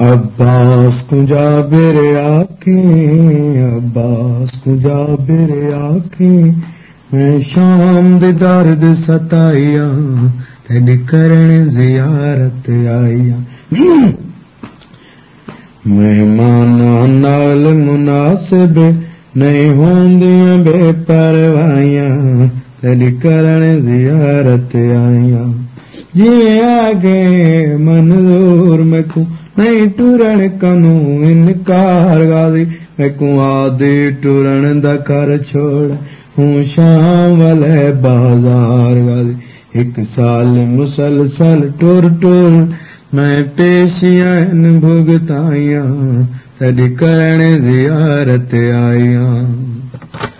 अब्बास कुंजा बेरे आखी अब्बास कुंजा बेरे आखी मैं शाम दे दर्द सताइया तेरी करण जियारत आइया मेहमाना नाल मुनासिब नहीं होंदियां बेपरवाइयां तेरी करण जियारत जिए आगे मैं को नहीं टुरण कनू इनकार गादी मैं को आदि टुरण दा कर छोड़ हूँ शाम बाजार एक साल मुसलसल टुर टुर मैं पेशियन भुगताइया तॾहिं करण ज़ियारत आइयां